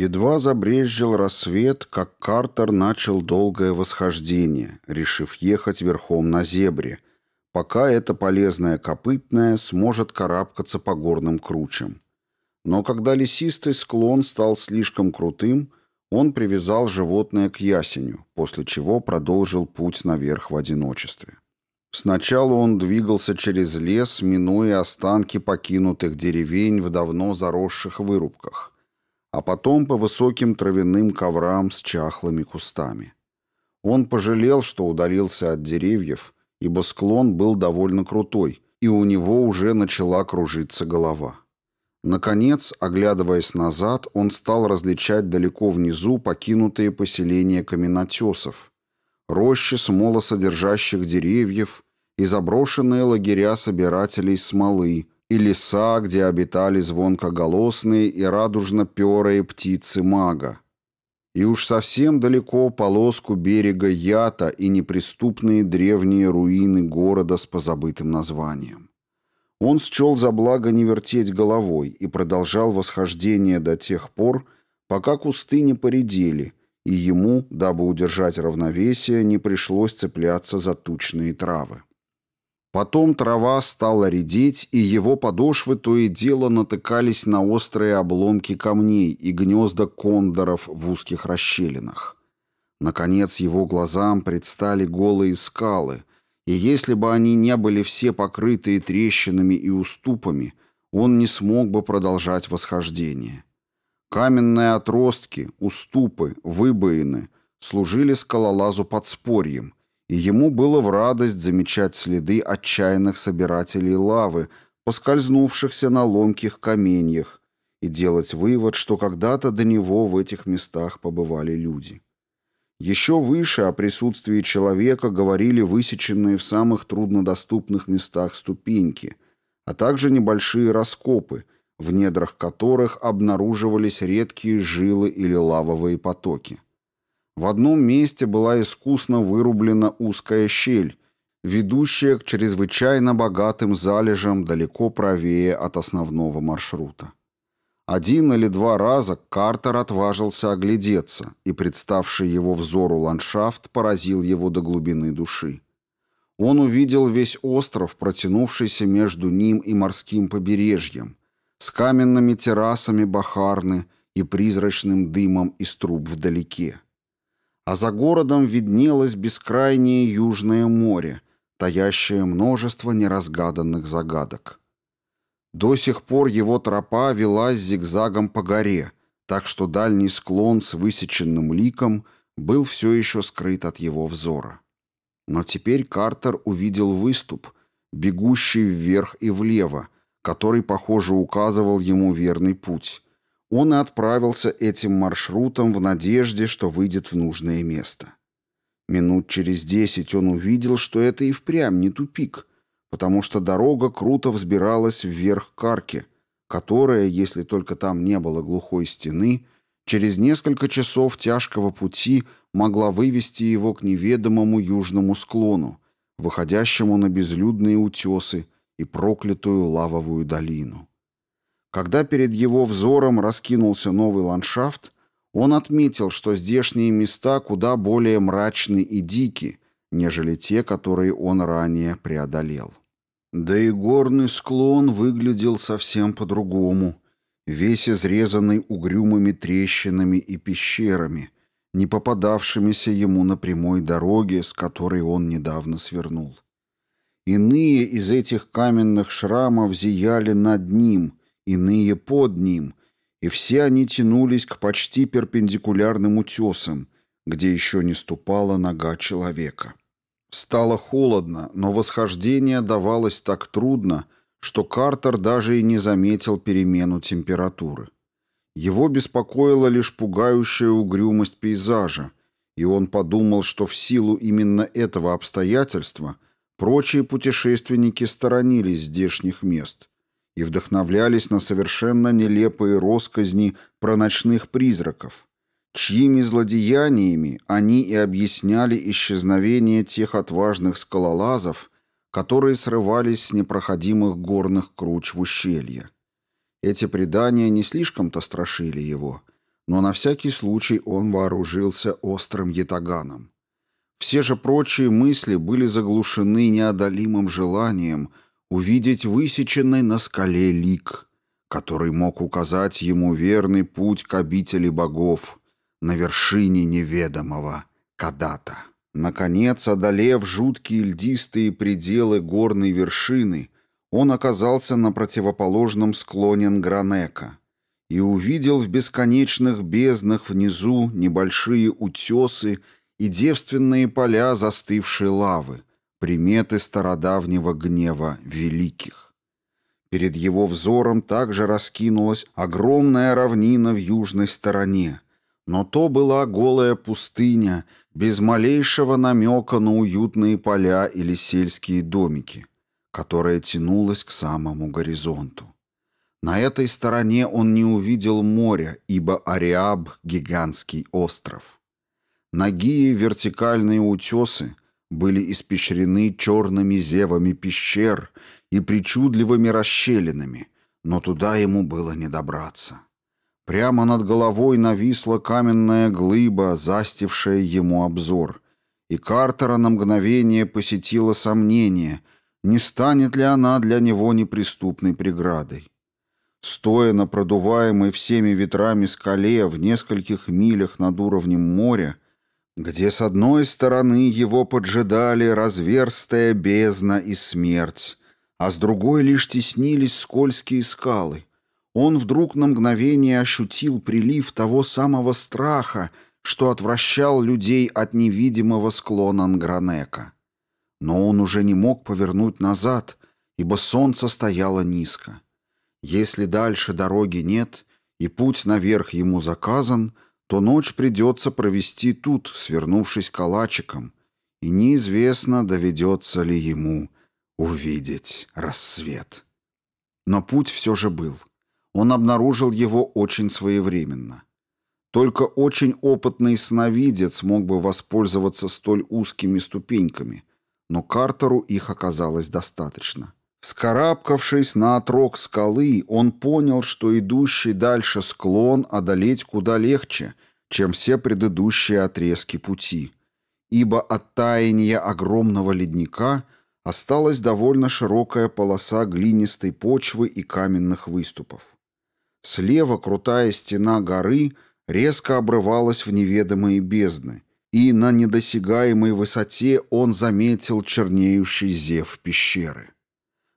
Едва забрезжил рассвет, как Картер начал долгое восхождение, решив ехать верхом на зебре, пока эта полезная копытная сможет карабкаться по горным кручам. Но когда лесистый склон стал слишком крутым, он привязал животное к ясеню, после чего продолжил путь наверх в одиночестве. Сначала он двигался через лес, минуя останки покинутых деревень в давно заросших вырубках а потом по высоким травяным коврам с чахлыми кустами. Он пожалел, что удалился от деревьев, ибо склон был довольно крутой, и у него уже начала кружиться голова. Наконец, оглядываясь назад, он стал различать далеко внизу покинутые поселения каменотесов, рощи смолосодержащих деревьев и заброшенные лагеря собирателей смолы, и леса, где обитали звонкоголосные и радужно-перые птицы мага. И уж совсем далеко полоску берега Ята и неприступные древние руины города с позабытым названием. Он счел за благо не вертеть головой и продолжал восхождение до тех пор, пока кусты не поредели, и ему, дабы удержать равновесие, не пришлось цепляться за тучные травы. Потом трава стала редеть, и его подошвы то и дело натыкались на острые обломки камней и гнезда кондоров в узких расщелинах. Наконец его глазам предстали голые скалы, и если бы они не были все покрытые трещинами и уступами, он не смог бы продолжать восхождение. Каменные отростки, уступы, выбоины служили скалолазу подспорьем — и ему было в радость замечать следы отчаянных собирателей лавы, поскользнувшихся на ломких каменьях, и делать вывод, что когда-то до него в этих местах побывали люди. Еще выше о присутствии человека говорили высеченные в самых труднодоступных местах ступеньки, а также небольшие раскопы, в недрах которых обнаруживались редкие жилы или лавовые потоки. В одном месте была искусно вырублена узкая щель, ведущая к чрезвычайно богатым залежам далеко правее от основного маршрута. Один или два раза Картер отважился оглядеться, и представший его взору ландшафт поразил его до глубины души. Он увидел весь остров, протянувшийся между ним и морским побережьем, с каменными террасами Бахарны и призрачным дымом из труб вдалеке а за городом виднелось бескрайнее Южное море, таящее множество неразгаданных загадок. До сих пор его тропа велась зигзагом по горе, так что дальний склон с высеченным ликом был все еще скрыт от его взора. Но теперь Картер увидел выступ, бегущий вверх и влево, который, похоже, указывал ему верный путь, он и отправился этим маршрутом в надежде, что выйдет в нужное место. Минут через десять он увидел, что это и впрямь не тупик, потому что дорога круто взбиралась вверх к арке, которая, если только там не было глухой стены, через несколько часов тяжкого пути могла вывести его к неведомому южному склону, выходящему на безлюдные утесы и проклятую лавовую долину. Когда перед его взором раскинулся новый ландшафт, он отметил, что здешние места куда более мрачны и дики, нежели те, которые он ранее преодолел. Да и горный склон выглядел совсем по-другому, весь изрезанный угрюмыми трещинами и пещерами, не попадавшимися ему на прямой дороге, с которой он недавно свернул. Иные из этих каменных шрамов зияли над ним — иные под ним, и все они тянулись к почти перпендикулярным утесам, где еще не ступала нога человека. Стало холодно, но восхождение давалось так трудно, что Картер даже и не заметил перемену температуры. Его беспокоила лишь пугающая угрюмость пейзажа, и он подумал, что в силу именно этого обстоятельства прочие путешественники сторонились здешних мест, и вдохновлялись на совершенно нелепые росказни про ночных призраков, чьими злодеяниями они и объясняли исчезновение тех отважных скалолазов, которые срывались с непроходимых горных круч в ущелье. Эти предания не слишком-то страшили его, но на всякий случай он вооружился острым ятаганом. Все же прочие мысли были заглушены неодолимым желанием увидеть высеченный на скале лик, который мог указать ему верный путь к обители богов на вершине неведомого Кадата. Наконец, одолев жуткие льдистые пределы горной вершины, он оказался на противоположном склоне Нгранека и увидел в бесконечных безднах внизу небольшие утесы и девственные поля застывшей лавы, приметы стародавнего гнева великих. Перед его взором также раскинулась огромная равнина в южной стороне, но то была голая пустыня, без малейшего намека на уютные поля или сельские домики которая тянулась к самому горизонту. На этой стороне он не увидел моря, ибо Ариаб — гигантский остров. Ноги вертикальные утесы были испещрены черными зевами пещер и причудливыми расщелинами, но туда ему было не добраться. Прямо над головой нависла каменная глыба, застившая ему обзор, и Картера на мгновение посетило сомнение — не станет ли она для него неприступной преградой. Стоя на продуваемой всеми ветрами скале в нескольких милях над уровнем моря, где с одной стороны его поджидали разверстая бездна и смерть, а с другой лишь теснились скользкие скалы, он вдруг на мгновение ощутил прилив того самого страха, что отвращал людей от невидимого склона Нгранека. Но он уже не мог повернуть назад, ибо солнце стояло низко. Если дальше дороги нет и путь наверх ему заказан, то ночь придется провести тут, свернувшись калачиком, и неизвестно, доведется ли ему увидеть рассвет. Но путь все же был. Он обнаружил его очень своевременно. Только очень опытный сновидец мог бы воспользоваться столь узкими ступеньками, но Картеру их оказалось достаточно. Вскарабкавшись на отрог скалы, он понял, что идущий дальше склон одолеть куда легче, чем все предыдущие отрезки пути, ибо от таяния огромного ледника осталась довольно широкая полоса глинистой почвы и каменных выступов. Слева крутая стена горы резко обрывалась в неведомые бездны, и на недосягаемой высоте он заметил чернеющий зев пещеры.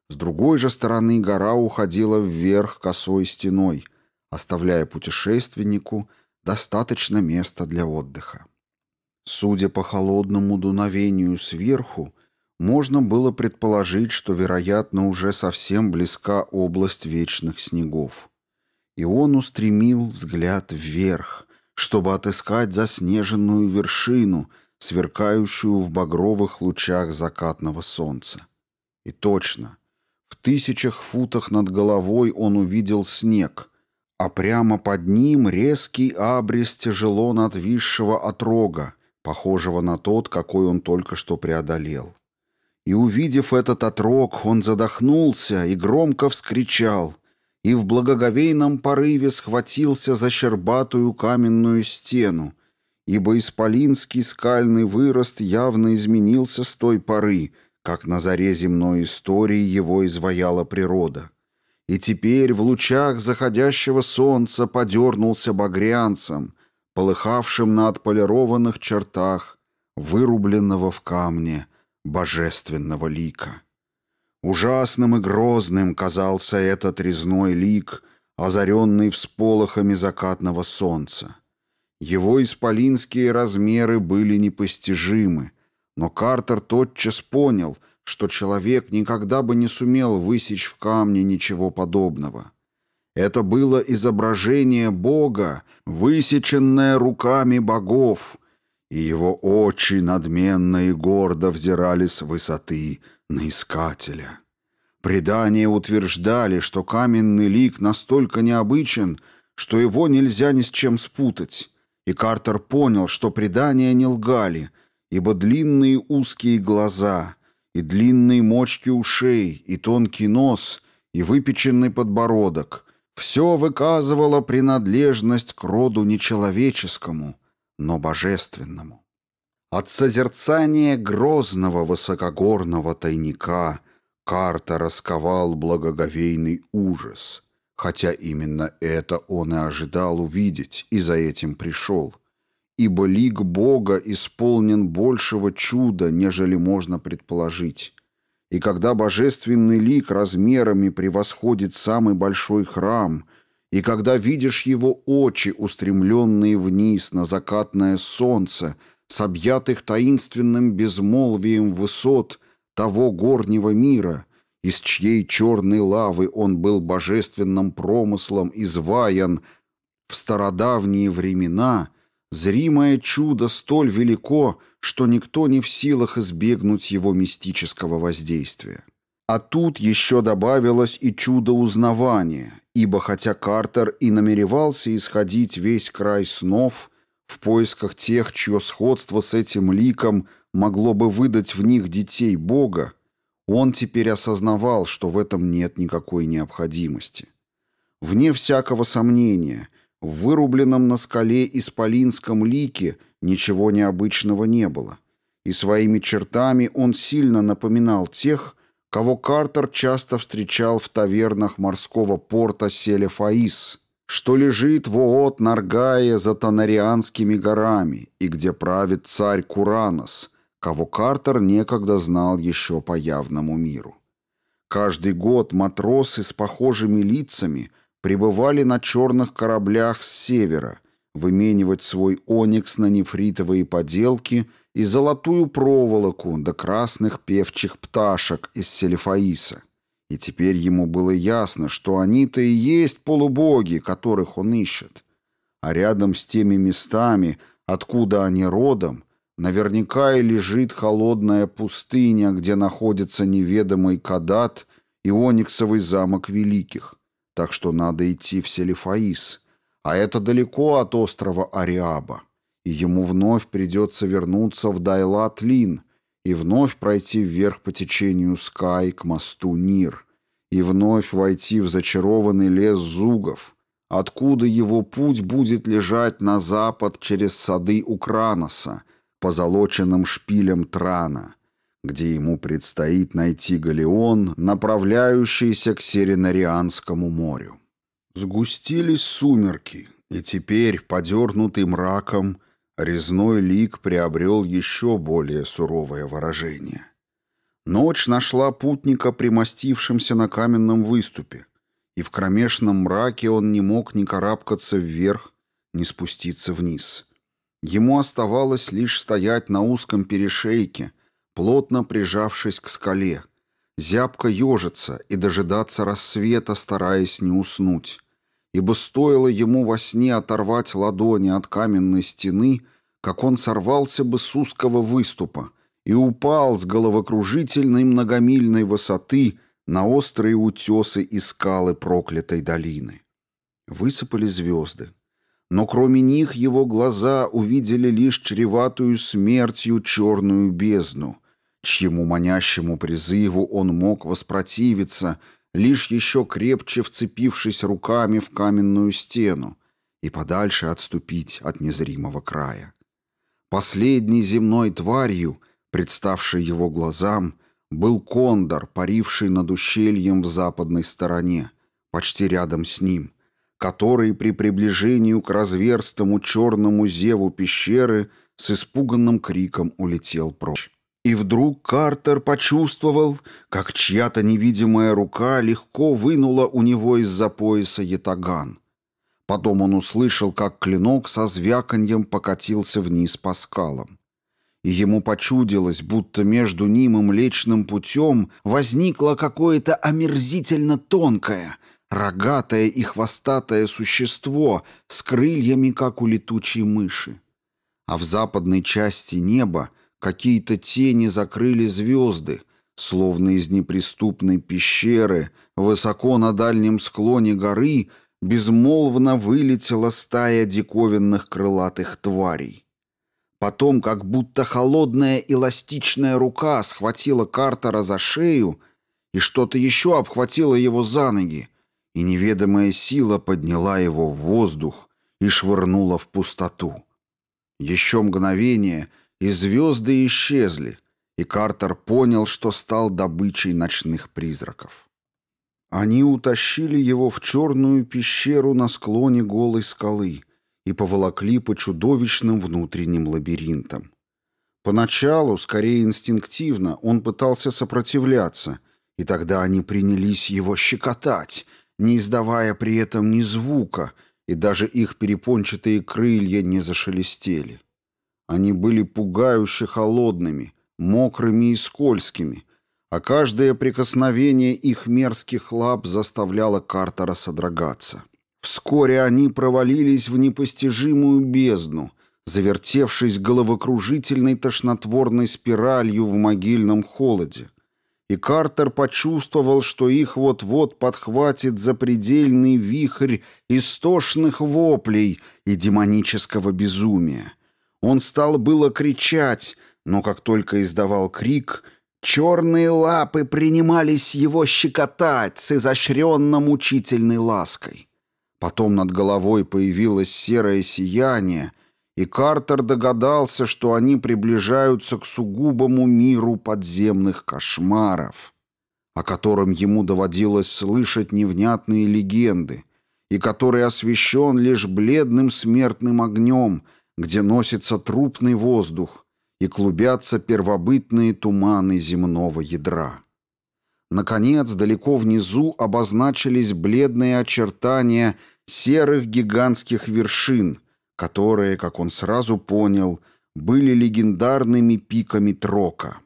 С другой же стороны гора уходила вверх косой стеной, оставляя путешественнику достаточно места для отдыха. Судя по холодному дуновению сверху, можно было предположить, что, вероятно, уже совсем близка область вечных снегов. И он устремил взгляд вверх, чтобы отыскать заснеженную вершину, сверкающую в багровых лучах закатного солнца. И точно, в тысячах футах над головой он увидел снег, а прямо под ним резкий абрис тяжело надвисшего отрога, похожего на тот, какой он только что преодолел. И, увидев этот отрог, он задохнулся и громко вскричал — и в благоговейном порыве схватился за щербатую каменную стену, ибо исполинский скальный вырост явно изменился с той поры, как на заре земной истории его изваяла природа. И теперь в лучах заходящего солнца подернулся багрянцем, полыхавшим на отполированных чертах вырубленного в камне божественного лика. Ужасным и грозным казался этот резной лик, озаренный всполохами закатного солнца. Его исполинские размеры были непостижимы, но Картер тотчас понял, что человек никогда бы не сумел высечь в камне ничего подобного. Это было изображение Бога, высеченное руками богов, и его очи надменно и гордо взирали с высоты на искателя. Предания утверждали, что каменный лик настолько необычен, что его нельзя ни с чем спутать, и Картер понял, что предания не лгали, ибо длинные узкие глаза и длинные мочки ушей и тонкий нос и выпеченный подбородок Все выказывало принадлежность к роду нечеловеческому, но божественному. От созерцания грозного высокогорного тайника карта расковал благоговейный ужас, хотя именно это он и ожидал увидеть, и за этим пришел. Ибо лик Бога исполнен большего чуда, нежели можно предположить. И когда божественный лик размерами превосходит самый большой храм, и когда видишь его очи, устремленные вниз на закатное солнце, с объятых таинственным безмолвием высот того горнего мира, из чьей черной лавы он был божественным промыслом изваян в стародавние времена, зримое чудо столь велико, что никто не в силах избегнуть его мистического воздействия. А тут еще добавилось и чудо узнавания, ибо хотя Картер и намеревался исходить весь край снов в поисках тех, чье сходство с этим ликом могло бы выдать в них детей Бога, он теперь осознавал, что в этом нет никакой необходимости. Вне всякого сомнения, в вырубленном на скале исполинском лике – Ничего необычного не было. И своими чертами он сильно напоминал тех, кого Картер часто встречал в тавернах морского порта Селефаис, что лежит в Оот Наргае за Танарианскими горами и где правит царь Куранос, кого Картер некогда знал еще по явному миру. Каждый год матросы с похожими лицами прибывали на черных кораблях с севера, выменивать свой оникс на нефритовые поделки и золотую проволоку до красных певчих пташек из Селефаиса. И теперь ему было ясно, что они-то и есть полубоги, которых он ищет. А рядом с теми местами, откуда они родом, наверняка и лежит холодная пустыня, где находится неведомый Кадат и Ониксовый замок Великих. Так что надо идти в Селефаис — а это далеко от острова Ариаба, и ему вновь придется вернуться в Дайлат-Лин и вновь пройти вверх по течению Скай к мосту Нир, и вновь войти в зачарованный лес Зугов, откуда его путь будет лежать на запад через сады Украноса, позолоченным шпилем Трана, где ему предстоит найти галеон, направляющийся к Серенарианскому морю. Сгустились сумерки, и теперь, подернутый мраком, резной лик приобрел еще более суровое выражение. Ночь нашла путника примостившимся на каменном выступе, и в кромешном мраке он не мог ни карабкаться вверх, ни спуститься вниз. Ему оставалось лишь стоять на узком перешейке, плотно прижавшись к скале, зябко ежиться и дожидаться рассвета, стараясь не уснуть, ибо стоило ему во сне оторвать ладони от каменной стены, как он сорвался бы с узкого выступа и упал с головокружительной многомильной высоты на острые утесы и скалы проклятой долины. Высыпали звезды. Но кроме них его глаза увидели лишь чреватую смертью черную бездну, чьему манящему призыву он мог воспротивиться — лишь еще крепче вцепившись руками в каменную стену и подальше отступить от незримого края. Последней земной тварью, представшей его глазам, был кондор, паривший над ущельем в западной стороне, почти рядом с ним, который при приближении к разверстому черному зеву пещеры с испуганным криком улетел прочь. И вдруг Картер почувствовал, как чья-то невидимая рука легко вынула у него из-за пояса ятаган. Потом он услышал, как клинок со звяканьем покатился вниз по скалам. И ему почудилось, будто между ним и Млечным путем возникло какое-то омерзительно тонкое, рогатое и хвостатое существо с крыльями, как у летучей мыши. А в западной части неба Какие-то тени закрыли звезды, словно из неприступной пещеры, высоко на дальнем склоне горы, безмолвно вылетела стая диковинных крылатых тварей. Потом, как будто холодная эластичная рука схватила Картера за шею и что-то еще обхватило его за ноги, и неведомая сила подняла его в воздух и швырнула в пустоту. Еще мгновение, и звезды исчезли, и Картер понял, что стал добычей ночных призраков. Они утащили его в черную пещеру на склоне голой скалы и поволокли по чудовищным внутренним лабиринтам. Поначалу, скорее инстинктивно, он пытался сопротивляться, и тогда они принялись его щекотать, не издавая при этом ни звука, и даже их перепончатые крылья не зашелестели. Они были пугающе холодными, мокрыми и скользкими, а каждое прикосновение их мерзких лап заставляло Картера содрогаться. Вскоре они провалились в непостижимую бездну, завертевшись головокружительной тошнотворной спиралью в могильном холоде. И Картер почувствовал, что их вот-вот подхватит запредельный вихрь истошных воплей и демонического безумия. Он стал было кричать, но как только издавал крик, черные лапы принимались его щекотать с изощренно мучительной лаской. Потом над головой появилось серое сияние, и Картер догадался, что они приближаются к сугубому миру подземных кошмаров, о котором ему доводилось слышать невнятные легенды, и который освещен лишь бледным смертным огнем, где носится трупный воздух и клубятся первобытные туманы земного ядра. Наконец, далеко внизу обозначились бледные очертания серых гигантских вершин, которые, как он сразу понял, были легендарными пиками Трока.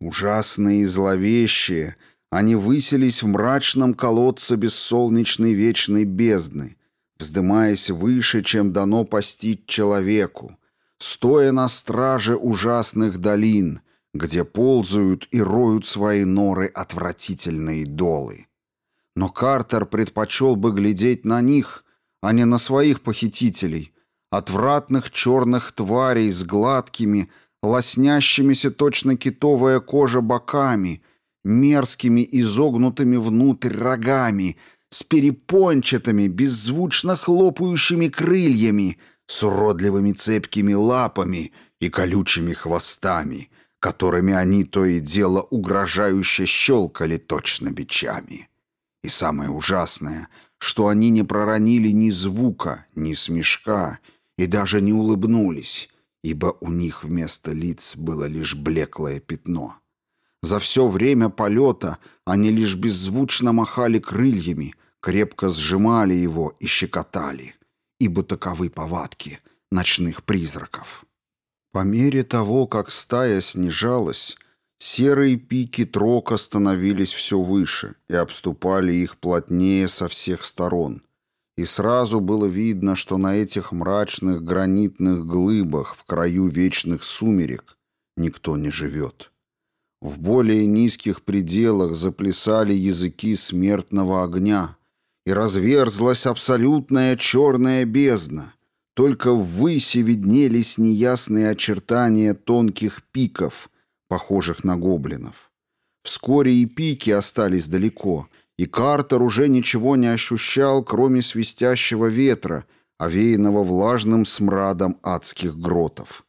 Ужасные и зловещие, они высились в мрачном колодце бессолнечной вечной бездны, вздымаясь выше, чем дано постичь человеку, стоя на страже ужасных долин, где ползают и роют свои норы отвратительные долы. Но Картер предпочел бы глядеть на них, а не на своих похитителей, отвратных черных тварей с гладкими, лоснящимися точно китовая кожа боками, мерзкими изогнутыми внутрь рогами, с перепончатыми, беззвучно хлопающими крыльями, с уродливыми цепкими лапами и колючими хвостами, которыми они то и дело угрожающе щелкали точно бичами. И самое ужасное, что они не проронили ни звука, ни смешка, и даже не улыбнулись, ибо у них вместо лиц было лишь блеклое пятно. За все время полета они лишь беззвучно махали крыльями, крепко сжимали его и щекотали, ибо таковы повадки ночных призраков. По мере того, как стая снижалась, серые пики трока становились все выше и обступали их плотнее со всех сторон, и сразу было видно, что на этих мрачных гранитных глыбах в краю вечных сумерек никто не живет. В более низких пределах заплясали языки смертного огня, и разверзлась абсолютная черная бездна. Только ввыси виднелись неясные очертания тонких пиков, похожих на гоблинов. Вскоре и пики остались далеко — и Картер уже ничего не ощущал, кроме свистящего ветра, овеянного влажным смрадом адских гротов.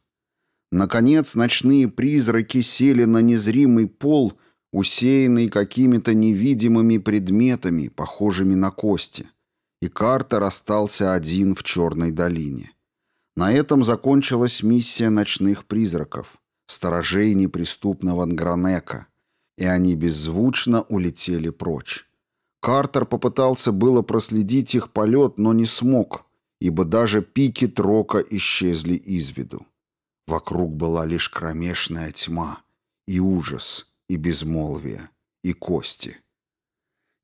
Наконец ночные призраки сели на незримый пол, усеянный какими-то невидимыми предметами, похожими на кости, и Картер остался один в черной долине. На этом закончилась миссия ночных призраков, сторожей неприступного Нгранека, и они беззвучно улетели прочь. Картер попытался было проследить их полет, но не смог, ибо даже пики трока исчезли из виду. Вокруг была лишь кромешная тьма, и ужас, и безмолвие, и кости.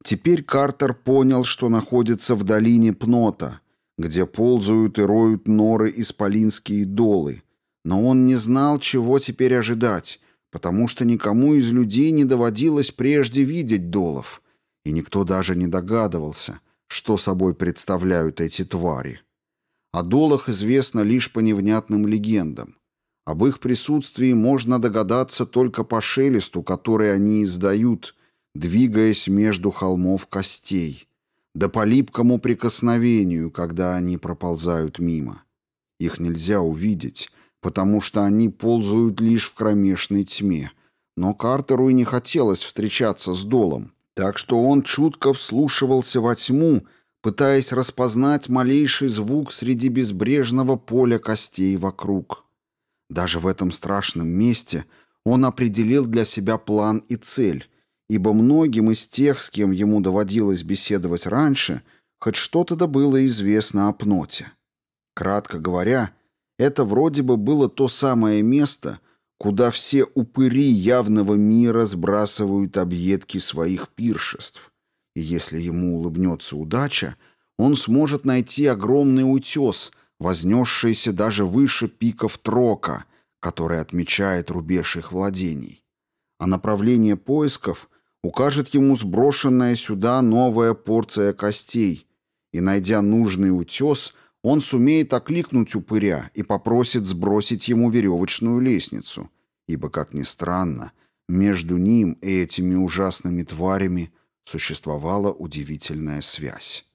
Теперь Картер понял, что находится в долине Пнота, где ползают и роют норы исполинские долы, но он не знал, чего теперь ожидать, потому что никому из людей не доводилось прежде видеть долов — и никто даже не догадывался, что собой представляют эти твари. О долах известно лишь по невнятным легендам. Об их присутствии можно догадаться только по шелесту, который они издают, двигаясь между холмов костей. да по липкому прикосновению, когда они проползают мимо. Их нельзя увидеть, потому что они ползают лишь в кромешной тьме. Но Картеру и не хотелось встречаться с Долом, так что он чутко вслушивался во тьму, пытаясь распознать малейший звук среди безбрежного поля костей вокруг. Даже в этом страшном месте он определил для себя план и цель, ибо многим из тех, с кем ему доводилось беседовать раньше, хоть что-то да было известно о Пноте. Кратко говоря, это вроде бы было то самое место, куда все упыри явного мира сбрасывают объедки своих пиршеств. И если ему улыбнется удача, он сможет найти огромный утес, вознесшийся даже выше пиков Трока, который отмечает рубеж их владений. А направление поисков укажет ему сброшенная сюда новая порция костей, и, найдя нужный утес, он сумеет окликнуть упыря и попросит сбросить ему веревочную лестницу, ибо, как ни странно, между ним и этими ужасными тварями существовала удивительная связь.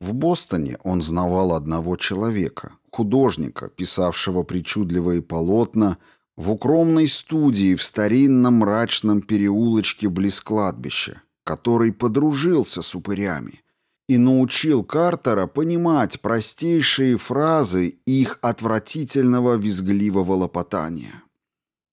В Бостоне он знавал одного человека, художника, писавшего причудливые полотна в укромной студии в старинном мрачном переулочке близ кладбища, который подружился с упырями и научил Картера понимать простейшие фразы их отвратительного визгливого лопотания.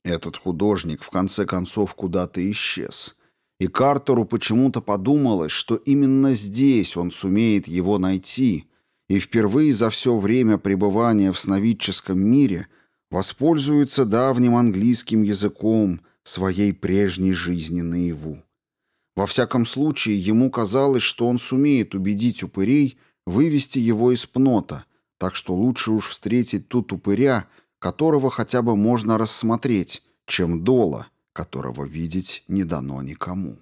Этот художник в конце концов куда-то исчез, и Картеру почему-то подумалось, что именно здесь он сумеет его найти, и впервые за все время пребывания в сновидческом мире воспользуется давним английским языком своей прежней жизни наяву. Во всяком случае, ему казалось, что он сумеет убедить упырей вывести его из пнота, так что лучше уж встретить тут упыря, которого хотя бы можно рассмотреть, чем дола, которого видеть не дано никому.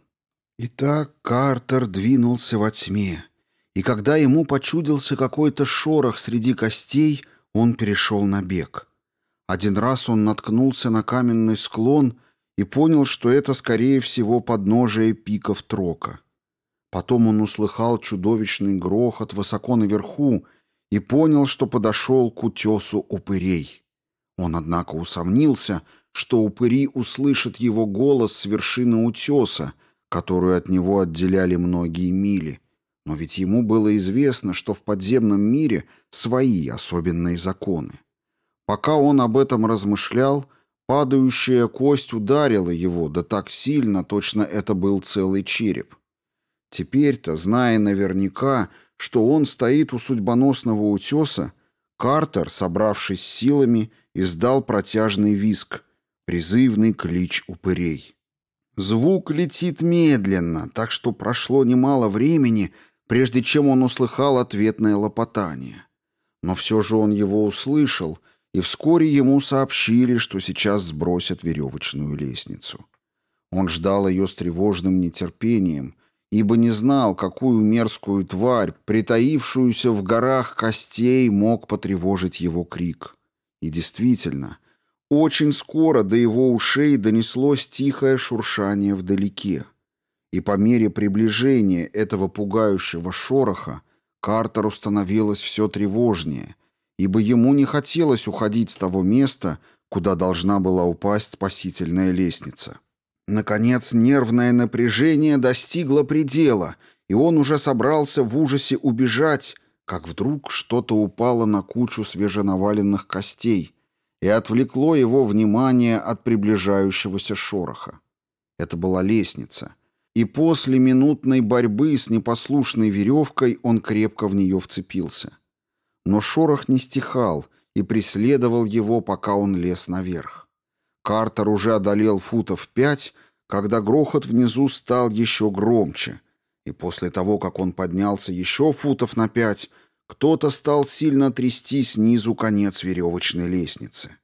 Итак, Картер двинулся во тьме, и когда ему почудился какой-то шорох среди костей, он перешел на бег. Один раз он наткнулся на каменный склон — и понял, что это, скорее всего, подножие пиков Трока. Потом он услыхал чудовищный грохот высоко наверху и понял, что подошел к утесу упырей. Он, однако, усомнился, что упыри услышат его голос с вершины утеса, которую от него отделяли многие мили. Но ведь ему было известно, что в подземном мире свои особенные законы. Пока он об этом размышлял, Падающая кость ударила его, да так сильно, точно это был целый череп. Теперь-то, зная наверняка, что он стоит у судьбоносного утеса, Картер, собравшись силами, издал протяжный виск, призывный клич упырей. Звук летит медленно, так что прошло немало времени, прежде чем он услыхал ответное лопотание. Но все же он его услышал — и вскоре ему сообщили, что сейчас сбросят веревочную лестницу. Он ждал ее с тревожным нетерпением, ибо не знал, какую мерзкую тварь, притаившуюся в горах костей, мог потревожить его крик. И действительно, очень скоро до его ушей донеслось тихое шуршание вдалеке. И по мере приближения этого пугающего шороха Картеру становилось все тревожнее, ибо ему не хотелось уходить с того места, куда должна была упасть спасительная лестница. Наконец, нервное напряжение достигло предела, и он уже собрался в ужасе убежать, как вдруг что-то упало на кучу свеженаваленных костей и отвлекло его внимание от приближающегося шороха. Это была лестница, и после минутной борьбы с непослушной веревкой он крепко в нее вцепился. Но шорох не стихал и преследовал его, пока он лез наверх. Картер уже одолел футов пять, когда грохот внизу стал еще громче, и после того, как он поднялся еще футов на пять, кто-то стал сильно трясти снизу конец веревочной лестницы.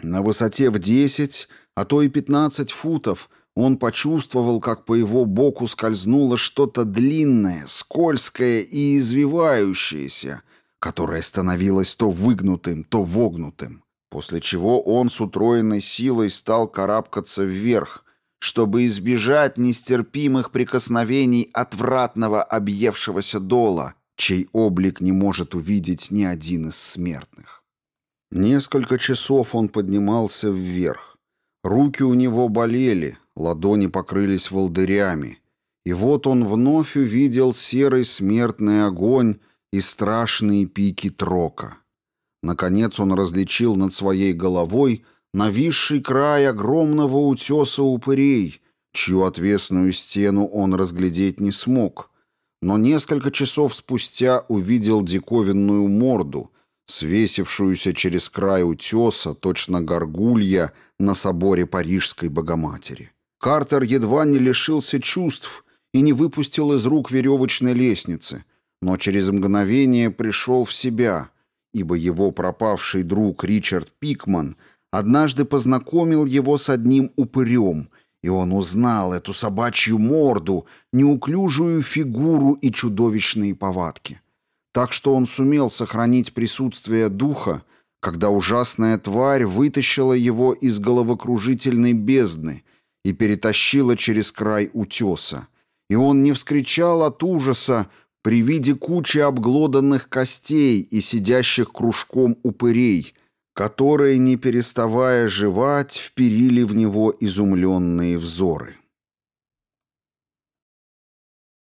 На высоте в десять, а то и пятнадцать футов он почувствовал, как по его боку скользнуло что-то длинное, скользкое и извивающееся, которое становилось то выгнутым, то вогнутым, после чего он с утроенной силой стал карабкаться вверх, чтобы избежать нестерпимых прикосновений отвратного объевшегося дола, чей облик не может увидеть ни один из смертных. Несколько часов он поднимался вверх. Руки у него болели, ладони покрылись волдырями. И вот он вновь увидел серый смертный огонь и страшные пики трока. Наконец он различил над своей головой нависший край огромного утеса упырей, чью отвесную стену он разглядеть не смог, но несколько часов спустя увидел диковинную морду, свесившуюся через край утеса, точно горгулья на соборе Парижской Богоматери. Картер едва не лишился чувств и не выпустил из рук веревочной лестницы, но через мгновение пришел в себя, ибо его пропавший друг Ричард Пикман однажды познакомил его с одним упырем, и он узнал эту собачью морду, неуклюжую фигуру и чудовищные повадки. Так что он сумел сохранить присутствие духа, когда ужасная тварь вытащила его из головокружительной бездны и перетащила через край утеса. И он не вскричал от ужаса при виде кучи обглоданных костей и сидящих кружком упырей, которые, не переставая жевать, вперили в него изумленные взоры.